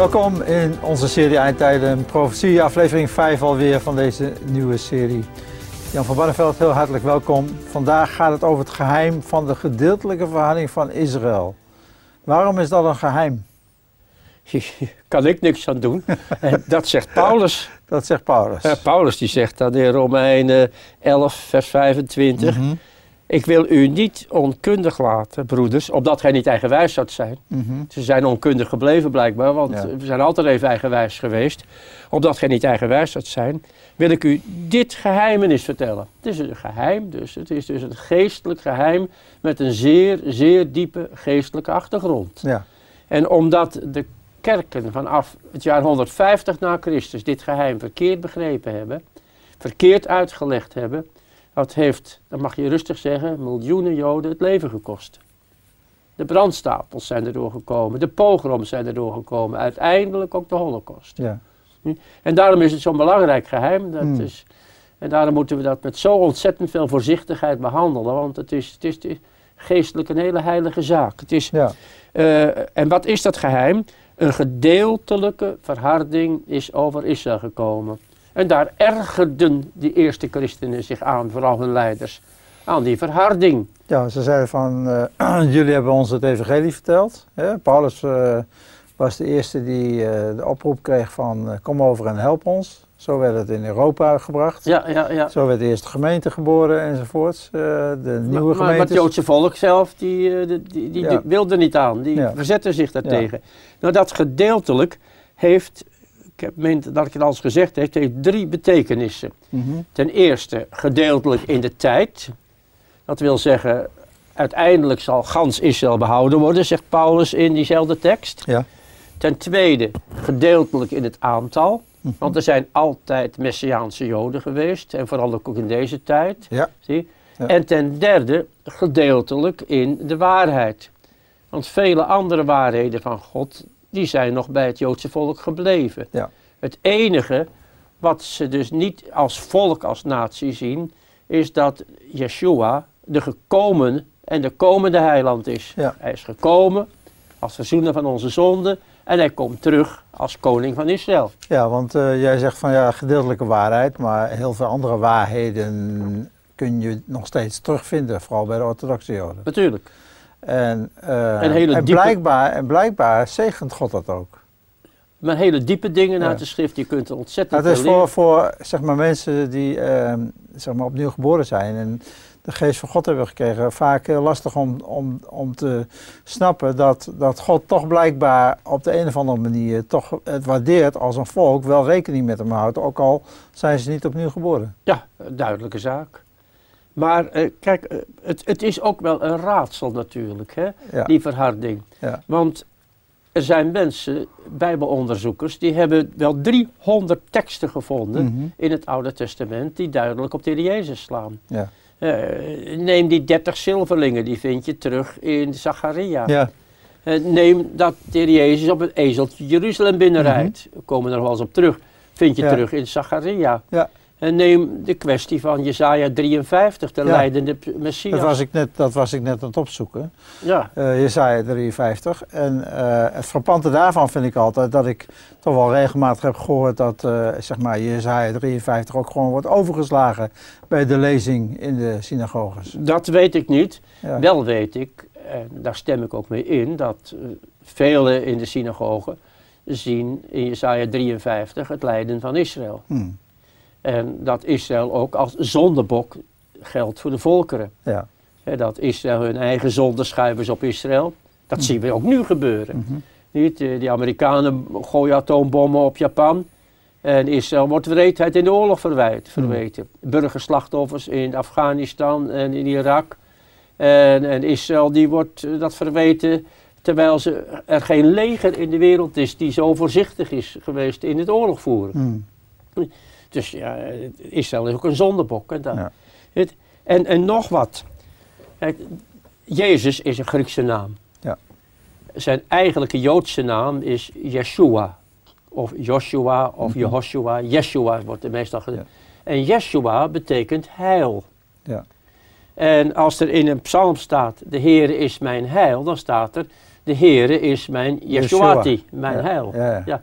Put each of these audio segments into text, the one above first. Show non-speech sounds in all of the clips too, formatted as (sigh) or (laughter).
Welkom in onze serie Eindtijden Profetie, aflevering 5 alweer van deze nieuwe serie. Jan van Barneveld, heel hartelijk welkom. Vandaag gaat het over het geheim van de gedeeltelijke verhouding van Israël. Waarom is dat een geheim? (laughs) kan ik niks aan doen. (laughs) En dat zegt Paulus. Dat zegt Paulus. Paulus die zegt dat in Romeinen 11, vers 25. Mhm, Ik wil u niet onkundig laten, broeders, opdat gij niet eigenwijs zoudt zijn. mhm. Ze zijn onkundig gebleven blijkbaar, want Ja. we zijn altijd even eigenwijs geweest. Opdat gij niet eigenwijs zoudt zijn, wil ik u dit geheimenis vertellen. Het is een geheim, dus het is dus een geestelijk geheim met een zeer, zeer diepe geestelijke achtergrond. Ja, En omdat de kerken vanaf het jaar 150 na Christus dit geheim verkeerd begrepen hebben, verkeerd uitgelegd hebben, dat heeft, dan mag je rustig zeggen, miljoenen Joden het leven gekost. De brandstapels zijn erdoor gekomen, de pogroms zijn erdoor gekomen, uiteindelijk ook de holocaust. ja. En daarom is het zo'n belangrijk geheim. Dat Hmm. is, en daarom moeten we dat met zo ontzettend veel voorzichtigheid behandelen, want het is, het is, het is geestelijk een hele heilige zaak. Het is, ja. eh, en wat is dat geheim? Een gedeeltelijke verharding is over Israël gekomen. En daar ergerden die eerste christenen zich aan, vooral hun leiders, aan die verharding. Ja, ze zeiden van, eh, (clears throat) jullie hebben ons het evangelie verteld. Hè? Paulus eh, was de eerste die eh, de oproep kreeg van, kom over en help ons. Zo werd het in Europa gebracht. Ja, ja, ja. Zo werd de eerste gemeente geboren enzovoorts. de nieuwe maar, maar, maar het Joodse volk zelf, die, die, die, die Ja. wilde niet aan. Die Ja. verzette zich daartegen. Nou, dat gedeeltelijk heeft, ik heb meent dat ik het al eens gezegd heb, heeft drie betekenissen. Mhm. Ten eerste gedeeltelijk in de tijd. Dat wil zeggen, uiteindelijk zal gans Israël behouden worden, zegt Paulus in diezelfde tekst. Ja. Ten tweede gedeeltelijk in het aantal. Mhm. Want er zijn altijd Messiaanse Joden geweest. En vooral ook in deze tijd. Ja. Zie? Ja. En ten derde gedeeltelijk in de waarheid. Want vele andere waarheden van God, die zijn nog bij het Joodse volk gebleven. Ja. Het enige wat ze dus niet als volk, als natie zien, is dat Yeshua de gekomen en de komende heiland is. Ja. Hij is gekomen als verzoener van onze zonden en hij komt terug als koning van Israël. Ja, want eh, jij zegt van ja, gedeeltelijke waarheid, maar heel veel andere waarheden kun je nog steeds terugvinden, vooral bij de orthodoxe Joden. Natuurlijk. En, eh, En hele en, diepe- blijkbaar, en blijkbaar zegent God dat ook. Maar hele diepe dingen Ja. uit de schrift, je kunt er ontzettend Nou, het is voor, voor zeg maar, mensen die ehm, zeg maar, opnieuw geboren zijn en de geest van God hebben gekregen, vaak heel lastig om, om, om te snappen dat, dat God toch blijkbaar op de een of andere manier toch het waardeert als een volk wel rekening met hem houdt, ook al zijn ze niet opnieuw geboren. Ja, duidelijke zaak. Maar eh, kijk, eh, het, het is ook wel een raadsel natuurlijk, hè, Ja, die verharding. ja, Want er zijn mensen, bijbelonderzoekers, die hebben wel 300 teksten gevonden Mhm. in het Oude Testament die duidelijk op de Heer Jezus slaan. ja. Eh, neem die 30 zilverlingen, die vind je terug in Zacharia. ja. Neem dat de Heer Jezus op het ezeltje Jeruzalem binnenrijdt. We komen er wel eens op terug. Vind je Mhm. Ja. terug in Zacharia. Ja. En neem de kwestie van Jezaja 53, de Ja. leidende Messias. Dat, was ik net, dat was ik net aan het opzoeken. Ja, eh Jesaja 53. En eh, het frappante daarvan vind ik altijd dat ik toch wel regelmatig heb gehoord dat eh zeg maar Jesaja 53 ook gewoon wordt overgeslagen bij de lezing in de synagoges. dat weet ik niet. Ja. Wel weet ik, en daar stem ik ook mee in, dat uh, velen in de synagogen zien in Jesaja 53 het lijden van Israël. Hmm. En dat Israël ook als zondebok geldt voor de volkeren. Ja. Hè, dat Israël hun eigen zonde schuiven op Israël. Dat zien we ook nu gebeuren. Mhm. Niet? Eh, Die Amerikanen gooien atoombommen op Japan. En Israël wordt wreedheid in de oorlog verwijt, verweten. Burgerslachtoffers in Afghanistan en in Irak. En, en Israël die wordt eh, dat verweten terwijl ze, er geen leger in de wereld is die zo voorzichtig is geweest in het oorlog voeren. Dus ja, Israël is ook een zondebok. En. Ja. En, en nog wat. Kijk, Jezus is een Griekse naam. Ja. Zijn eigenlijke Joodse naam is Yeshua. Of Joshua of Mhm. Jehoshua. Yeshua wordt er meestal. Ja. En Yeshua betekent heil. Ja. En als er in een psalm staat, de Heer is mijn heil, dan staat er, de Heere is mijn Yeshuati, mijn Ja, heil. Ja.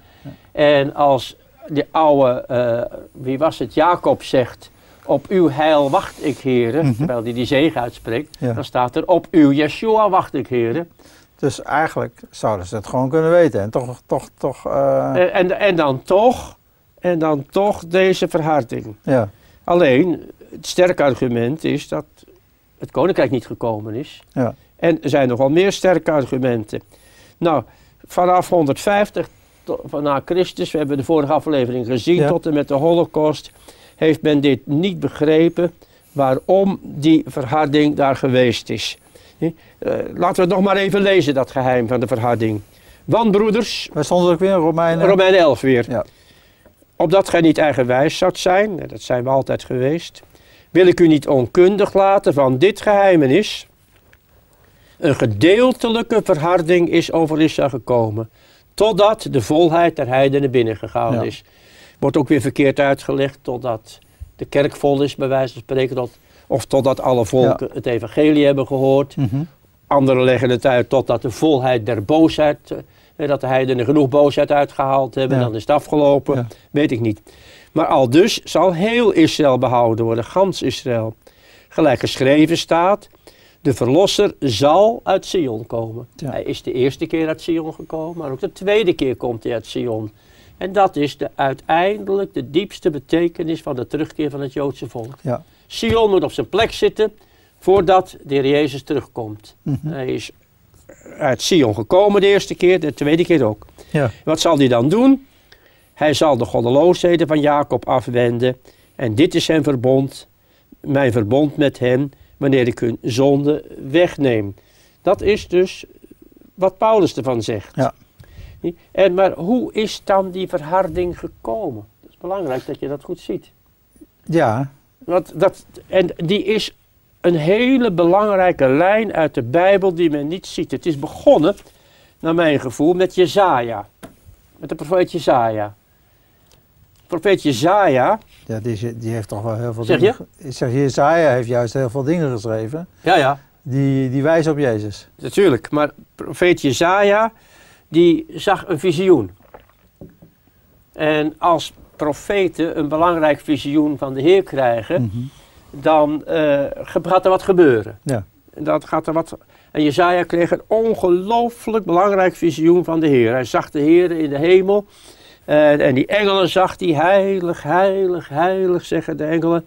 En als de oude, eh, wie was het, Jacob zegt, op uw heil wacht ik, heren, Mhm. terwijl hij die zegen uitspreekt, Ja. dan staat er, op uw Yeshua wacht ik, heren. Dus eigenlijk zouden ze het gewoon kunnen weten. En toch, toch, toch, eh, En, en, en dan toch, en dan toch deze verharding. ja, Alleen, het sterke argument is dat het koninkrijk niet gekomen is. ja, En er zijn nogal meer sterke argumenten. Nou, vanaf 150 to- van na Christus, we hebben de vorige aflevering gezien, Ja. tot en met de Holocaust, heeft men dit niet begrepen waarom die verharding daar geweest is. Eh, laten we het nog maar even lezen, dat geheim van de verharding. Want broeders, wij stonden ook weer in Romeinen. Romein 11 weer. Ja. Opdat gij niet eigenwijs zoudt zijn, en dat zijn we altijd geweest, wil ik u niet onkundig laten van dit geheimenis. Een gedeeltelijke verharding is over Israël gekomen, totdat de volheid der heidenen binnengegaan Ja. is. Wordt ook weer verkeerd uitgelegd, totdat de kerk vol is, bij wijze van spreken, tot, of totdat alle volken het evangelie hebben gehoord. Mhm. Anderen leggen het uit totdat de volheid der boosheid, eh, dat de heidenen genoeg boosheid uitgehaald hebben, Ja. dan is het afgelopen, Ja. weet ik niet. Maar al dus zal heel Israël behouden worden, gans Israël. Gelijk geschreven staat, de verlosser zal uit Sion komen. Ja. Hij is de eerste keer uit Sion gekomen, maar ook de tweede keer komt hij uit Sion. En dat is de, uiteindelijk de diepste betekenis van de terugkeer van het Joodse volk. Ja. Sion moet op zijn plek zitten voordat de Heer Jezus terugkomt. Mhm. Hij is uit Sion gekomen de eerste keer, de tweede keer ook. Ja. Wat zal hij dan doen? Hij zal de goddeloosheden van Jacob afwenden. En dit is zijn verbond, mijn verbond met hen, wanneer ik hun zonde wegneem. Dat is dus wat Paulus ervan zegt. Ja. En, maar hoe is dan die verharding gekomen? Het is belangrijk dat je dat goed ziet. ja, Want dat, en die is een hele belangrijke lijn uit de Bijbel die men niet ziet. Het is begonnen, naar mijn gevoel, met Jezaja. Met de profeet Jezaja. Profeet Jezaja, ja die, die heeft toch wel heel veel Zeg dingen... Zeg, Jezaja heeft juist heel veel dingen geschreven. ja ja, Die, die wijzen op Jezus. natuurlijk. Maar profeet Jezaja, die zag een visioen. En als profeten een belangrijk visioen van de Heer krijgen, Mhm. dan ge- gaat er wat gebeuren. Ja. Dat gaat er wat. En Jezaja kreeg een ongelooflijk belangrijk visioen van de Heer. Hij zag de Heer in de hemel. En, en die engelen zag hij heilig, heilig, heilig, zeggen de engelen.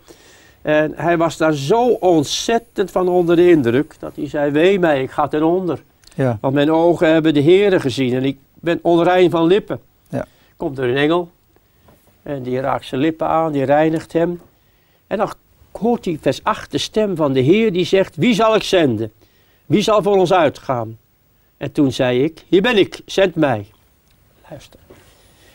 En hij was daar zo ontzettend van onder de indruk dat hij zei: Wee mij, ik ga ten onder. Ja. Want mijn ogen hebben de Heer gezien en ik ben onrein van lippen. Ja. Komt er een engel en die raakt zijn lippen aan, die reinigt hem. En dan hoort hij vers 8 de stem van de Heer die zegt, wie zal ik zenden? Wie zal voor ons uitgaan? En toen zei ik, hier ben ik, zend mij. Luister.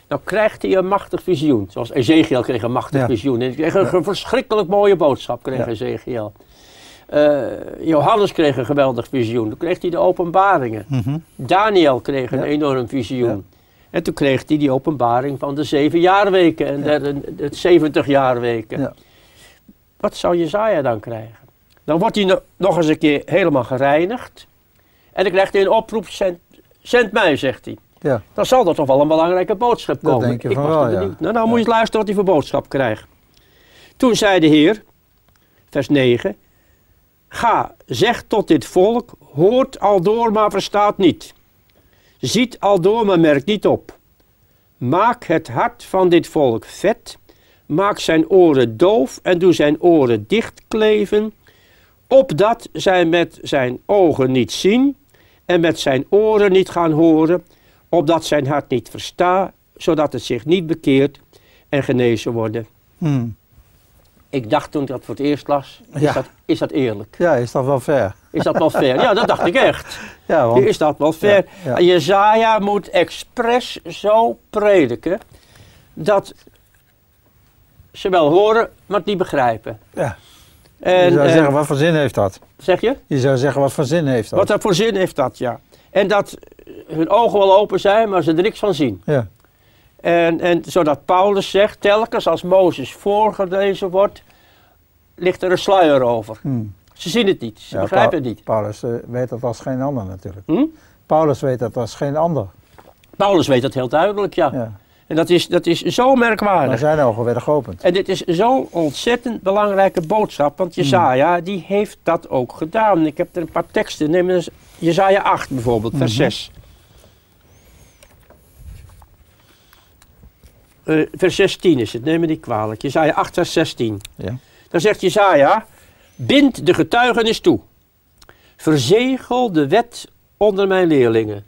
Nou krijgt hij een machtig visioen. Zoals Ezekiel kreeg een machtig Ja. visioen. En kreeg een, verschrikkelijk mooie boodschap, kreeg Ja. Ezekiel. Eh, Johannes kreeg een geweldig visioen. Toen kreeg hij de openbaringen. Mhm. Daniel kreeg een enorm visioen. En toen kreeg hij die openbaring van de zeven jaarweken en de, de, de 70 jaarweken. Ja. Wat zou Jezaja dan krijgen? Dan wordt hij no- nog eens een keer helemaal gereinigd. En dan krijgt hij een oproep, zend, zend mij, zegt hij. Ja. Dan zal er toch wel een belangrijke boodschap Dat komen. denk je Ik van was wel, ja. benieuwd. Nou, nou Ja. moet je eens luisteren wat hij voor boodschap krijgt. Toen zei de Heer, vers 9, Ga, zeg tot dit volk, hoort al door, maar verstaat niet. Ziet al door, maar merkt niet op. Maak het hart van dit volk vet, maak zijn oren doof en doe zijn oren dichtkleven, opdat zij met zijn ogen niet zien en met zijn oren niet gaan horen, opdat zijn hart niet versta, zodat het zich niet bekeert en genezen worden. Mhm. Ik dacht toen ik dat voor het eerst las, is, Ja. dat, is dat eerlijk? ja, is toch wel fair. Is dat wel fair? Ja, dat dacht ik echt. (laughs) Ja, want... Is dat wel fair? Ja, ja. Jezaja moet expres zo prediken dat ze wel horen, maar het niet begrijpen. Ja. En, je zou en- zeggen, wat voor zin heeft dat? zeg je? Je zou zeggen, wat voor zin heeft dat? Wat dat voor zin heeft dat, ja. En dat hun ogen wel open zijn, maar ze er niks van zien. Ja. En, en zodat Paulus zegt, telkens als Mozes voorgelezen wordt, ligt er een sluier over. Hm. Ze zien het niet, ze Ja, begrijpen het niet. Paulus eh, weet dat als geen ander natuurlijk. Hm? Paulus weet dat als geen ander. Paulus weet dat heel duidelijk, ja. Ja. En dat is, dat is zo Maar merkwaardig. zijn ogen werden geopend. En dit is zo'n ontzettend belangrijke boodschap, want Jezaja die heeft dat ook gedaan. Ik heb er een paar teksten, neem eens Jezaja 8 bijvoorbeeld, vers Mhm. 6. Eh, vers 16 is het, neem me niet kwalijk. Jezaja 8 vers 16. Ja. Dan zegt Jezaja, bind de getuigenis toe. Verzegel de wet onder mijn leerlingen.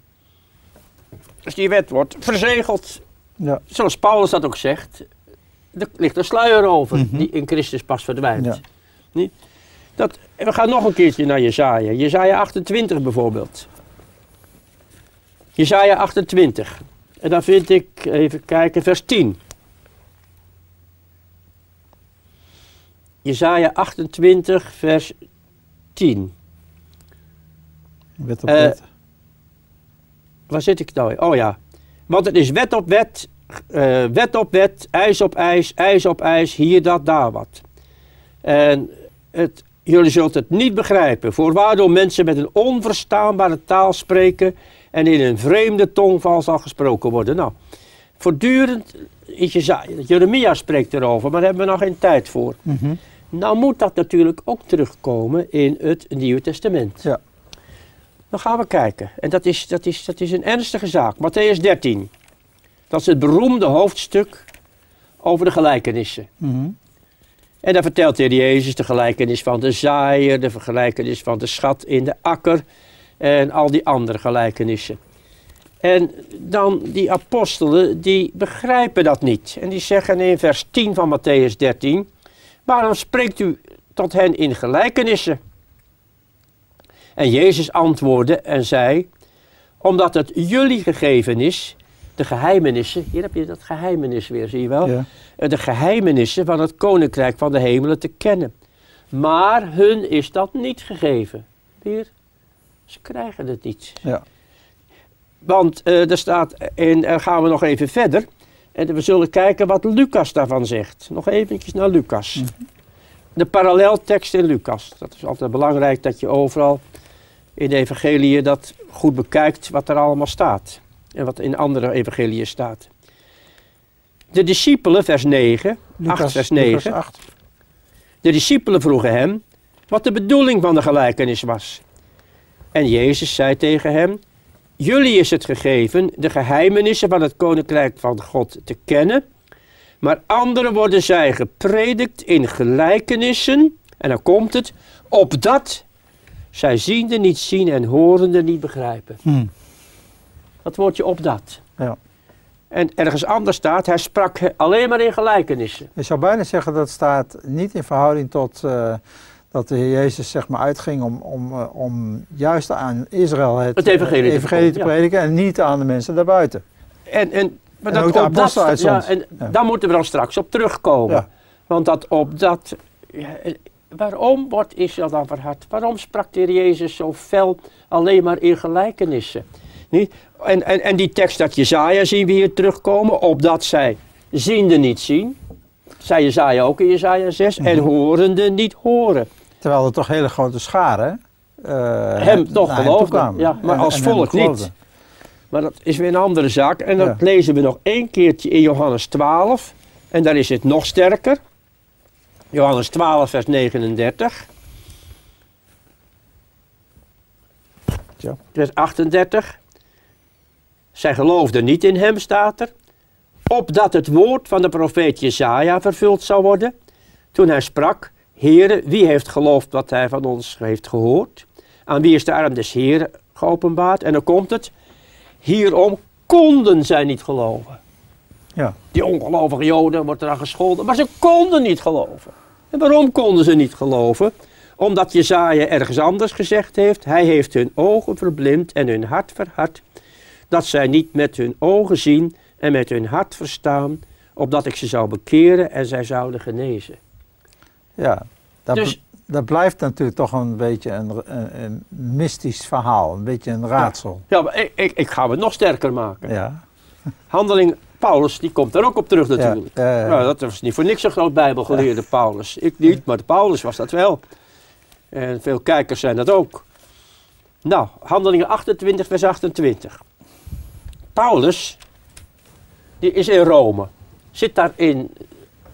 Dus die wet wordt verzegeld Ja. zoals Paulus dat ook zegt, er ligt een sluier over Mhm. die in Christus pas verdwijnt. Ja. Niet? Dat, we gaan nog een keertje naar Jezaja. Jezaja 28 bijvoorbeeld. Jezaja 28. En dan vind ik, even kijken, vers 10. Jezaja 28, vers 10. Wet op Eh, wet. Waar zit ik nou? Oh ja. Want het is wet op wet, eh, wet op wet, ijs op ijs, ijs op ijs, hier dat, daar wat. En het, jullie zult het niet begrijpen, voorwaardoor mensen met een onverstaanbare taal spreken en in een vreemde tongval zal gesproken worden. Nou, voortdurend, is Jezaja- Jeremia spreekt erover, maar daar hebben we nog geen tijd voor. Mhm. Nou moet dat natuurlijk ook terugkomen in het Nieuwe Testament. Ja. Dan gaan we kijken. En dat is, dat is, dat is een ernstige zaak. Matthäus 13. Dat is het beroemde hoofdstuk over de gelijkenissen. Mhm. En daar vertelt de Heer Jezus de gelijkenis van de zaaier, de gelijkenis van de schat in de akker en al die andere gelijkenissen. En dan die apostelen, die begrijpen dat niet. En die zeggen in vers 10 van Matthäus 13, waarom spreekt u tot hen in gelijkenissen? En Jezus antwoordde en zei, omdat het jullie gegeven is, de geheimenissen, hier heb je dat geheimenis weer, zie je wel? Ja. eh, de geheimenissen van het koninkrijk van de hemelen te kennen. Maar hun is dat niet gegeven. Weer, ze krijgen het niet. Ja. Want eh, er staat, en dan gaan we nog even verder. En we zullen kijken wat Lucas daarvan zegt. Nog eventjes naar Lucas. De paralleltekst in Lucas. Dat is altijd belangrijk dat je overal in de evangelieën dat goed bekijkt wat er allemaal staat. En wat in andere evangelieën staat. De discipelen, vers 9, 8 vers 9. Lucas 8. De discipelen vroegen hem wat de bedoeling van de gelijkenis was. En Jezus zei tegen hem: Jullie is het gegeven de geheimenissen van het koninkrijk van God te kennen, maar anderen worden zij gepredikt in gelijkenissen. En dan komt het, opdat zij ziende niet zien en horende niet begrijpen. Hm. Dat woordje opdat. Ja. En ergens anders staat, hij sprak alleen maar in gelijkenissen. Je zou bijna zeggen dat staat niet in verhouding tot eh, dat de Heer Jezus zeg maar uitging om, om, eh, om juist aan Israël het, Het evangelie te eh, evangelie te prediken en niet aan de mensen daarbuiten. En, en, maar En ook de dat-. Ja, en Ja. daar moeten we dan straks op terugkomen. Want dat op dat. waarom wordt Israël dan verhard? Waarom sprak de Heer Jezus zo fel alleen maar in gelijkenissen? Niet? En, en, en die tekst uit Jezaja zien we hier terugkomen, opdat zij ziende niet zien. Zei Jezaja ook in Jezaja 6. En Mhm. horende niet horen. Terwijl er toch hele grote scharen eh, Hem toch geloofden, ja, maar En- als en volk niet. Maar dat is weer een andere zaak. En dat Ja. lezen we nog één keertje in Johannes 12. En daar is het nog sterker. Johannes 12, vers 39. Ja. Vers 38. Zij geloofden niet in hem, staat er. Opdat het woord van de profeet Jezaja vervuld zou worden. Toen hij sprak, Heere, wie heeft geloofd wat hij van ons heeft gehoord? Aan wie is de arm des Heeren geopenbaard? En dan komt het. Hierom konden zij niet geloven. Ja. Die ongelovige Joden wordt eraan gescholden, maar ze konden niet geloven. En waarom konden ze niet geloven? Omdat Jezaja ergens anders gezegd heeft, hij heeft hun ogen verblind en hun hart verhard, dat zij niet met hun ogen zien en met hun hart verstaan, opdat ik ze zou bekeren en zij zouden genezen. Ja, dat, Dus- dat blijft natuurlijk toch een beetje een, een, een mystisch verhaal, een beetje een raadsel. Ja, maar ik, ik, ik ga het nog sterker maken. Ja, Handeling Paulus, die komt er ook op terug natuurlijk. Ja. Nou, dat was niet voor niks een groot bijbelgeleerde Paulus. Ik niet, maar de Paulus was dat wel. En veel kijkers zijn dat ook. Nou, handelingen 28, vers 28. Paulus, die is in Rome. Zit daar in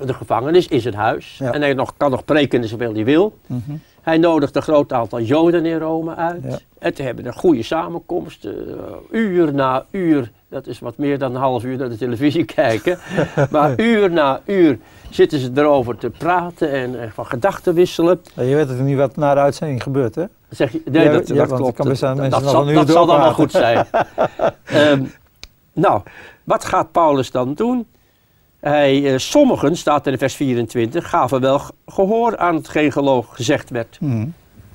de gevangenis, in zijn huis. Ja. En hij nog, kan nog preken zoveel hij wil. Mhm. Hij nodigt een groot aantal Joden in Rome uit. Ja. En te hebben een goede samenkomst. eh, uur na uur, dat is wat meer dan een half uur naar de televisie (laughs) kijken. maar (laughs) uur na uur zitten ze erover te praten en, van gedachten wisselen. Ja, Je weet natuurlijk niet wat na de uitzending gebeurt, hè? Zeg je, nee, dat, dat het klopt. kan dat zal, dat zal dan wel goed zijn. (laughs) Ehm, nou, wat gaat Paulus dan doen? Hij, eh, sommigen, staat er in vers 24, gaven wel ge- gehoor aan hetgeen geloof gezegd werd. Mhm.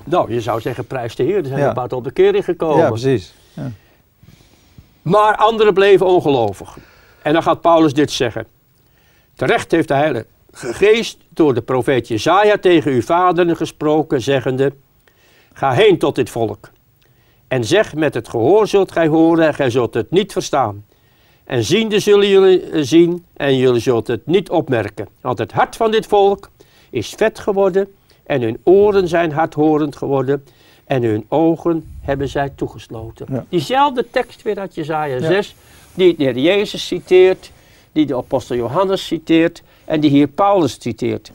Nou, je zou zeggen, prijs de Heer, er zijn Ja. paar tot bekering gekomen. Ja, precies. Maar anderen bleven ongelovig. En dan gaat Paulus dit zeggen. Terecht heeft de Heilige Geest door de profeet Jezaja tegen uw vaderen gesproken, zeggende... Ga heen tot dit volk. En zeg met het gehoor zult gij horen en gij zult het niet verstaan. En ziende zullen jullie eh, zien en jullie zult het niet opmerken. Want het hart van dit volk is vet geworden en hun oren zijn hardhorend geworden en hun ogen hebben zij toegesloten. Ja. Diezelfde tekst weer uit Jezaja Ja. 6, die de Heer Jezus citeert, die de apostel Johannes citeert en die hier Paulus citeert.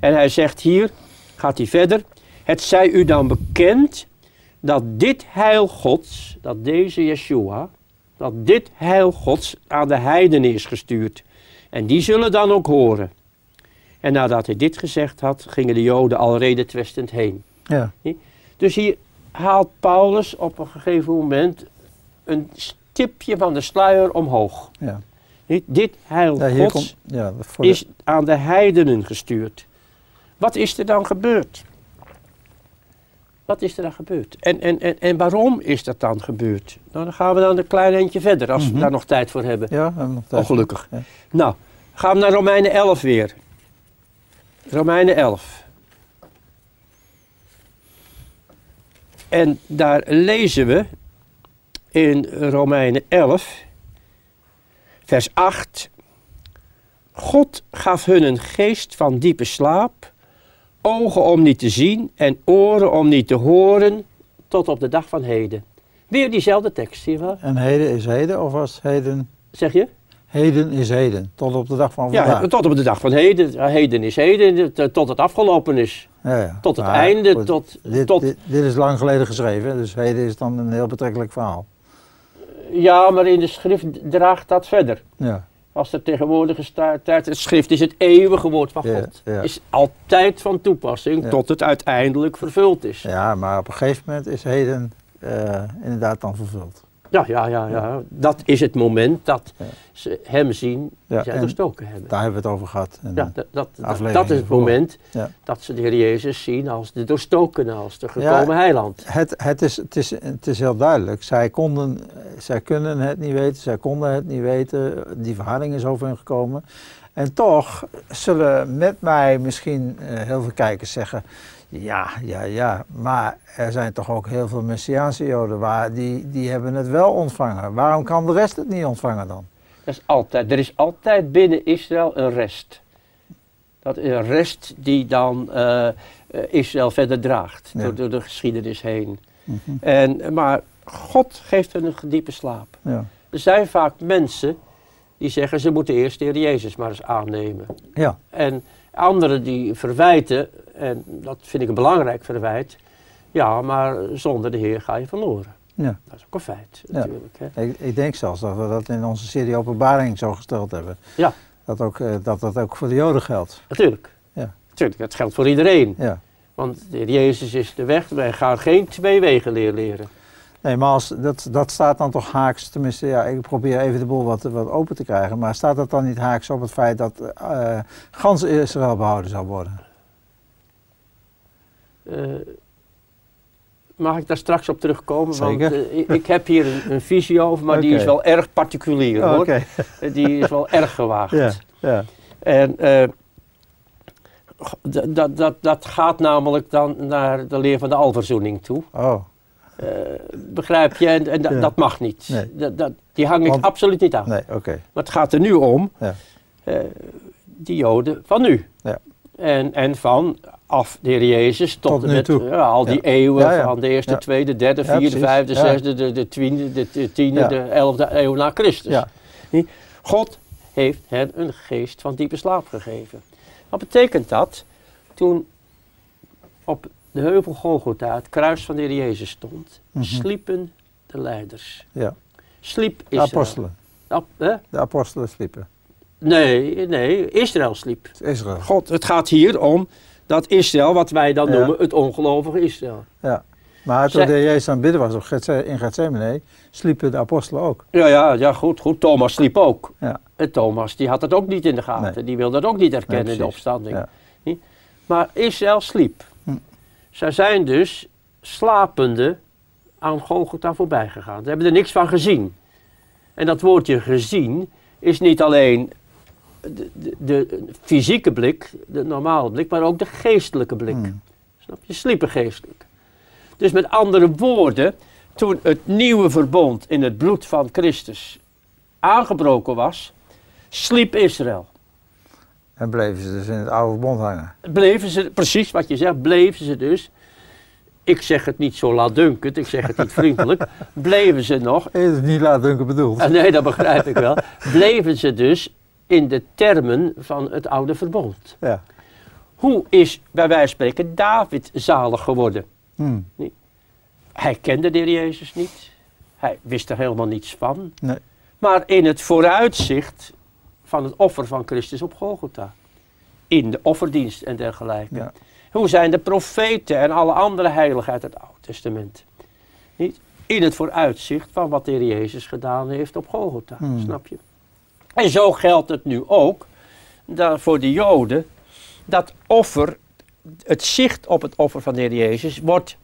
En hij zegt hier, gaat hij verder, het zij u dan bekend dat dit heil Gods, dat deze Yeshua, dat dit heil Gods aan de heidenen is gestuurd. En die zullen dan ook horen. En nadat hij dit gezegd had, gingen de Joden alrede twistend heen. Ja. Dus hier haalt Paulus op een gegeven moment een stipje van de sluier omhoog. Ja. Dit heil Ja, Gods komt, ja, voor de- is aan de heidenen gestuurd. Wat is er dan gebeurd? Wat is er dan gebeurd? En, en, en, en waarom is dat dan gebeurd? Nou, dan gaan we dan een klein eentje verder, als Mhm. we daar nog tijd voor hebben. ja, we hebben nog tijd. Oh, gelukkig. Ja. Nou, gaan we naar Romeinen 11 weer. Romeinen 11. En daar lezen we in Romeinen 11, vers 8. God gaf hun een geest van diepe slaap, ogen om niet te zien en oren om niet te horen, tot op de dag van heden. Weer diezelfde tekst, zie je wel? En heden is heden, of was heden... Zeg je? Heden is heden, tot op de dag van vandaag. Ja, tot op de dag van heden. Ja, Heden is heden, t- tot het afgelopen is. Ja, ja. Tot het Maar einde, goed, tot, Dit, tot... dit, dit is lang geleden geschreven, dus heden is dan een heel betrekkelijk verhaal. Ja, maar in de schrift draagt dat verder. Ja, Als er tegenwoordige tijd, het schrift is het eeuwige woord van God. ja. Is altijd van toepassing Ja. tot het uiteindelijk vervuld is. ja, maar op een gegeven moment is heden eh, inderdaad dan vervuld. Ja, ja, ja, ja. Dat is het moment dat ze hem zien die zij en doorstoken hebben. Daar hebben we het over gehad. En, Ja, dat, dat, is het moment dat ze de Heer Jezus zien als de doorstokene, als de gekomen heiland. Het, het, is, het, is, het is heel duidelijk. Zij, konden, zij kunnen het niet weten, zij konden het niet weten. Die verharding is over hen gekomen. En toch zullen met mij misschien eh, heel veel kijkers zeggen... Ja, ja, ja, maar er zijn toch ook heel veel Messiaanse Joden... Waar, die, die hebben het wel ontvangen. Waarom kan de rest het niet ontvangen dan? Dat is altijd, er is altijd binnen Israël een rest. Dat is een rest die dan eh, eh, Israël verder draagt Ja. door, door de geschiedenis heen. Mhm. En, maar God geeft hen een diepe slaap. Ja, Er zijn vaak mensen die zeggen ze moeten eerst de Heer Jezus maar eens aannemen. ja, En anderen die verwijten, en dat vind ik een belangrijk verwijt, ja, maar zonder de Heer ga je verloren. ja. Dat is ook een feit Ja. natuurlijk. Hè. Ik, ik denk zelfs dat we dat in onze serie openbaring zo gesteld hebben. Ja. Dat, ook, eh, dat dat ook voor de Joden geldt. Natuurlijk. Ja. Natuurlijk, dat geldt voor iedereen. Ja. Want de Heer Jezus is de weg. Wij gaan geen twee wegen leren. Nee, maar als, dat, dat staat dan toch haaks, tenminste, ja, ik probeer even de boel wat, wat open te krijgen, maar staat dat dan niet haaks op het feit dat eh gans Israël behouden zou worden? Eh, mag ik daar straks op terugkomen? Zeker. Want eh, ik, heb hier een, een visie over, maar die is wel erg particulier hoor. Oké, Eh, Die is wel erg gewaagd. ja, ja, En dat, dat, dat gaat namelijk dan naar de leer van de alverzoening toe. oh, begrijp je? En, en da- Ja. dat mag niet. Nee. Dat, dat, die hang ik Want- absoluut niet aan. nee, oké, Maar het gaat er nu om, Ja. die Joden van nu. Ja. En, en van vanaf de Heer Jezus tot, met ja, al die Ja. eeuwen Ja, van de eerste, tweede, derde, vierde, vijfde, zesde, de, de tiende, de, de tiende, de elfde eeuw na Christus. Ja. God heeft hen een geest van diepe slaap gegeven. Wat betekent dat? Toen op de heuvel Golgotha het kruis van de Heer Jezus stond, Mhm. sliepen de leiders. Ja. Sliep De Israël. apostelen. Ap- hè? De apostelen sliepen. Nee, nee, Israël sliep. Israël. God, het gaat hier om dat Israël, wat wij dan Ja. noemen het ongelovige Israël. Ja. Maar toen de Jezus aan het bidden was in Gethsemane, sliepen de apostelen ook. Ja, ja, ja, goed, goed. Thomas sliep ook. Ja. En Thomas, die had het ook niet in de gaten. Nee. Die wilde het ook niet herkennen, Nee, de opstanding. Ja. Maar Israël sliep. Hm. Zij zijn dus slapende aan Golgotha voorbij gegaan. Ze hebben er niks van gezien. En dat woordje gezien is niet alleen de, de, de fysieke blik, de normale blik, maar ook de geestelijke blik. Hmm. Snap je? Sliepen geestelijk. Dus met andere woorden, toen het nieuwe verbond in het bloed van Christus aangebroken was, sliep Israël. En bleven ze dus in het oude verbond hangen. Bleven ze, precies wat je zegt, bleven ze dus, ik zeg het niet zo laatdunkend, ik zeg het niet vriendelijk, (laughs) bleven ze nog, Het is niet laat dunkel bedoeld. ah, nee dat begrijp ik wel, (laughs) bleven ze dus in de termen van het oude verbond. Ja. Hoe is bij wijze van spreken David zalig geworden? Hmm. Hij kende de Heer Jezus niet. Hij wist er helemaal niets van. Nee. Maar in het vooruitzicht van het offer van Christus op Golgotha. In de offerdienst en dergelijke. Ja. Hoe zijn de profeten en alle andere heiligen uit het Oude Testament? Niet? In het vooruitzicht van wat de Heer Jezus gedaan heeft op Golgotha. Hmm. Snap je? En zo geldt het nu ook dat voor de Joden. Dat offer, het zicht op het offer van de Heer Jezus wordt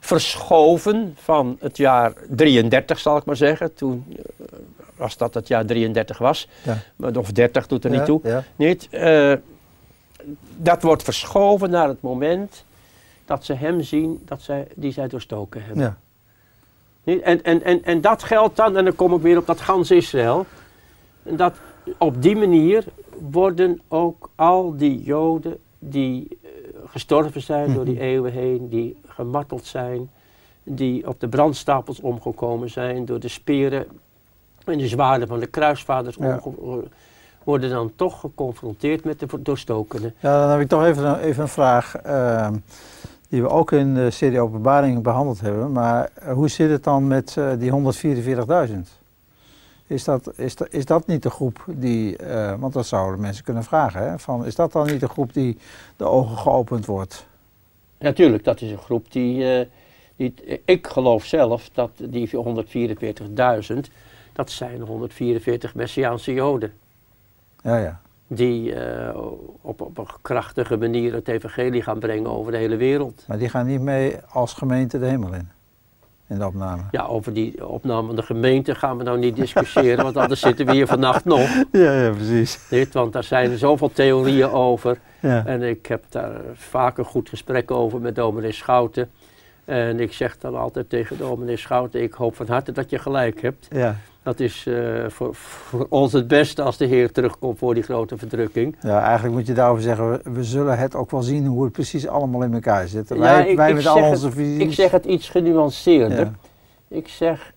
verschoven van het jaar 33 zal ik maar zeggen. Toen eh, was dat het jaar 33 was. Ja. Maar Of 30 doet er Ja, niet toe. Ja. Niet? Eh, dat wordt verschoven naar het moment dat ze hem zien dat zij, die zij doorstoken hebben. Ja. Niet? En, en, en, en dat geldt dan, en dan kom ik weer op dat gans Israël. En dat op die manier worden ook al die Joden die eh, gestorven zijn door die Mhm. eeuwen heen, die gemarteld zijn, die op de brandstapels omgekomen zijn door de speren en de zwaarden van de kruisvaders Ja. omge- worden dan toch geconfronteerd met de doorstokenen. Ja, dan heb ik toch even een, even een vraag ehm, die we ook in de serie Openbaring behandeld hebben. Maar eh, hoe zit het dan met eh, die 144.000? Is dat, is, dat, is dat niet de groep die, eh, want dat zouden mensen kunnen vragen, hè, van, is dat dan niet de groep die de ogen geopend wordt? Natuurlijk, dat is een groep die, eh, die ik geloof zelf dat die 144.000, dat zijn 144 Messiaanse Joden. Ja, ja. Die eh, op, op een krachtige manier het evangelie gaan brengen over de hele wereld. Maar die gaan niet mee als gemeente de hemel in, in de opname. Ja, over die opname van de gemeente gaan we nou niet discussiëren, want anders zitten we hier vannacht nog. (laughs) Ja, ja, precies. Niet? Want daar zijn zoveel theorieën over. Ja. En ik heb daar vaak een goed gesprek over met dominee Schouten. En ik zeg dan altijd tegen dominee Schouten, ik hoop van harte dat je gelijk hebt. Ja. Dat is eh, voor, voor ons het beste als de Heer terugkomt voor die grote verdrukking. ja, eigenlijk moet je daarover zeggen, we, we zullen het ook wel zien hoe het precies allemaal in elkaar zit. Ja, wij ik- wij ik met al het- onze visies. Ik zeg het iets genuanceerder. Ja. Ik zeg,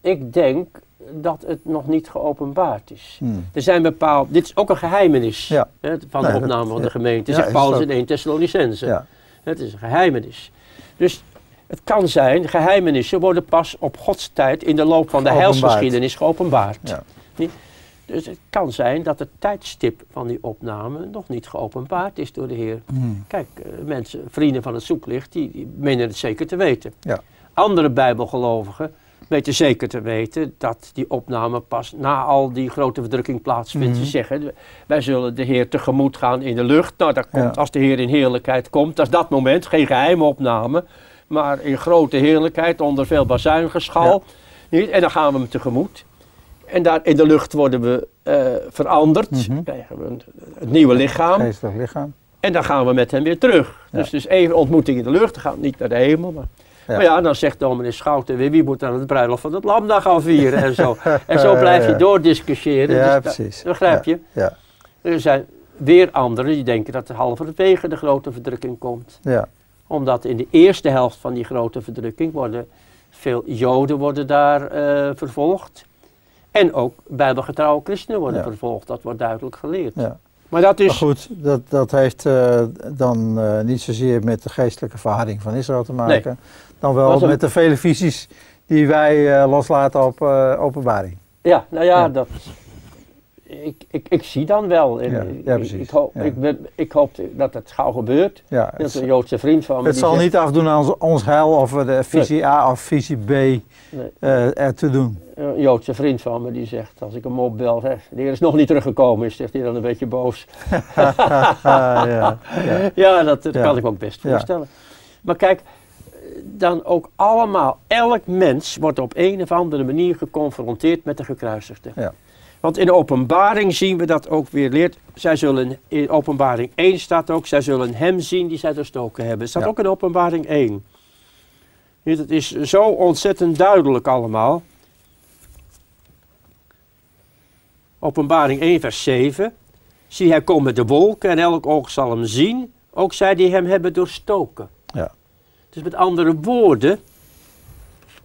ik denk dat het nog niet geopenbaard is. Hmm. Er zijn bepaald, dit is ook een geheimenis Ja. hè, van Nee, de dat- opname van de gemeente. Zegt Paulus in 1 Thessalonicense. Het is een geheimenis. Dus het kan zijn, geheimenissen worden pas op Gods tijd in de loop van de heilsgeschiedenis geopenbaard. Ja. Dus het kan zijn dat het tijdstip van die opname nog niet geopenbaard is door de Heer. Hmm. Kijk, eh, mensen, vrienden van het zoeklicht, die, die menen het zeker te weten. Ja. Andere bijbelgelovigen weten zeker te weten dat die opname pas na al die grote verdrukking plaatsvindt. Ze zeggen, wij zullen de Heer tegemoet gaan in de lucht. Nou, dat komt, Ja. als de Heer in heerlijkheid komt, dat is dat moment, geen geheime opname. Maar in grote heerlijkheid, onder veel bazuingeschal. Niet? En dan gaan we hem tegemoet. En daar in de lucht worden we eh, veranderd. Mhm. Krijgen we een, een nieuwe lichaam. Geestelijk lichaam. En dan gaan we met hem weer terug. Ja. Dus, dus even ontmoeting in de lucht. Dan gaan we niet naar de hemel. Maar Ja. maar ja, dan zegt dominee Schouten weer, wie moet aan het bruiloft van het lam dan gaan vieren en zo. (laughs) En zo blijf je doordiscussiëren. Ja, Dus dat- precies. begrijp Ja. je? Ja. Er zijn weer anderen die denken dat er halverwege de grote verdrukking komt. Ja. Omdat in de eerste helft van die grote verdrukking worden veel Joden worden daar eh, vervolgd. En ook bijbelgetrouwe christenen worden Ja. vervolgd. Dat wordt duidelijk geleerd. Ja. Maar dat Maar is... goed, dat, dat heeft eh, dan eh, niet zozeer met de geestelijke verharding van Israël te maken. Dan wel een- met de vele visies die wij loslaten op openbaring. Ja, nou ja, Ja. dat... Ik, ik, ik zie dan wel. En Ja, ik- ja, ik, precies. ik, hoop, Ja. ik, ben- ik hoop dat het gauw gebeurt. Ja, Dat is een Joodse vriend van me. het zal zegt- niet afdoen aan ons, ons heil of we de visie A of visie B Nee. eh ertoe doen. Een Joodse vriend van me die zegt, als ik hem opbel, hè, de heer is nog niet teruggekomen, is, zegt hij dan een beetje boos. (laughs) (laughs) Ja, ja. Dat, kan ik me ook best voorstellen. Maar kijk, dan ook allemaal, elk mens wordt op een of andere manier geconfronteerd met de gekruisigde. Ja. Want in de openbaring zien we dat ook weer leert. Zij zullen, in openbaring 1 staat ook, zij zullen hem zien die zij doorstoken hebben. Staat Ja. ook in openbaring 1. Niet, Het is zo ontzettend duidelijk allemaal. Openbaring 1 vers 7. Zie hij komt met de wolken en elk oog zal hem zien, ook zij die hem hebben doorstoken. Ja. Dus met andere woorden,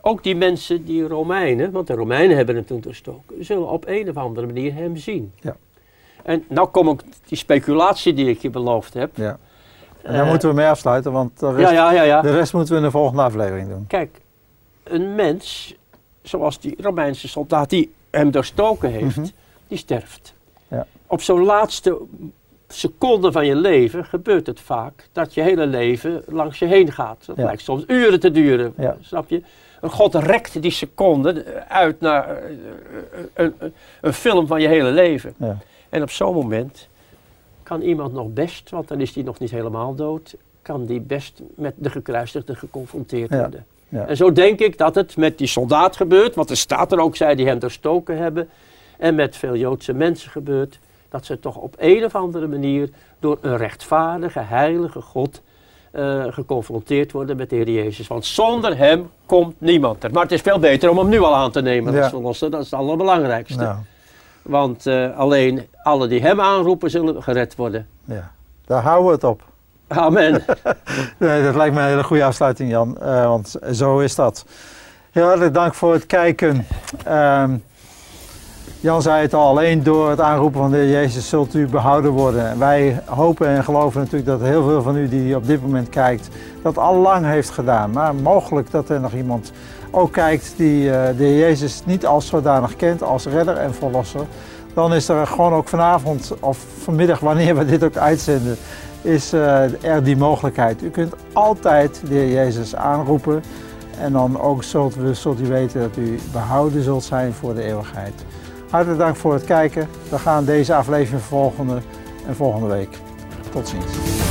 ook die mensen, die Romeinen, want de Romeinen hebben hem toen doorstoken, zullen op een of andere manier hem zien. Ja. En nou kom ik die speculatie die ik je beloofd heb. Ja. En daar moeten we mee afsluiten, want de rest, ja, ja, ja, ja. de rest moeten we in de volgende aflevering doen. Kijk, een mens, zoals die Romeinse soldaat die hem doorstoken heeft, Mhm. die sterft. Ja. Op zo'n laatste seconde van je leven gebeurt het vaak dat je hele leven langs je heen gaat. Dat Ja. lijkt soms uren te duren, Ja. snap je? God rekt die seconde uit naar eh, een, een, film van je hele leven. Ja. En op zo'n moment kan iemand nog best, want dan is die nog niet helemaal dood, kan die best met de gekruisigde geconfronteerd worden. En zo denk ik dat het met die soldaat gebeurt, want er staat er ook, zij die hem doorstoken hebben, en met veel Joodse mensen gebeurt, dat ze toch op een of andere manier door een rechtvaardige, heilige God eh, geconfronteerd worden met de Heer Jezus. Want zonder hem komt niemand er. Maar het is veel beter om hem nu al aan te nemen. Ja. als verlosser. Dat is het allerbelangrijkste. Nou, Want eh, alleen alle die hem aanroepen zullen gered worden. ja. Daar houden we het op. Amen. (laughs) Nee, dat lijkt me een hele goede afsluiting, Jan. eh, want zo is dat. Heel hartelijk dank voor het kijken. Ehm, Jan zei het al, alleen door het aanroepen van de Heer Jezus zult u behouden worden. En wij hopen en geloven natuurlijk dat heel veel van u die op dit moment kijkt, dat al lang heeft gedaan. Maar mogelijk dat er nog iemand ook kijkt die eh, de Heer Jezus niet als zodanig kent, als redder en verlosser. Dan is er gewoon ook vanavond of vanmiddag, wanneer we dit ook uitzenden, is eh, er die mogelijkheid. U kunt altijd de Heer Jezus aanroepen. En dan ook zult, zult u weten dat u behouden zult zijn voor de eeuwigheid. Hartelijk dank voor het kijken. We gaan deze aflevering volgende en volgende week. Tot ziens.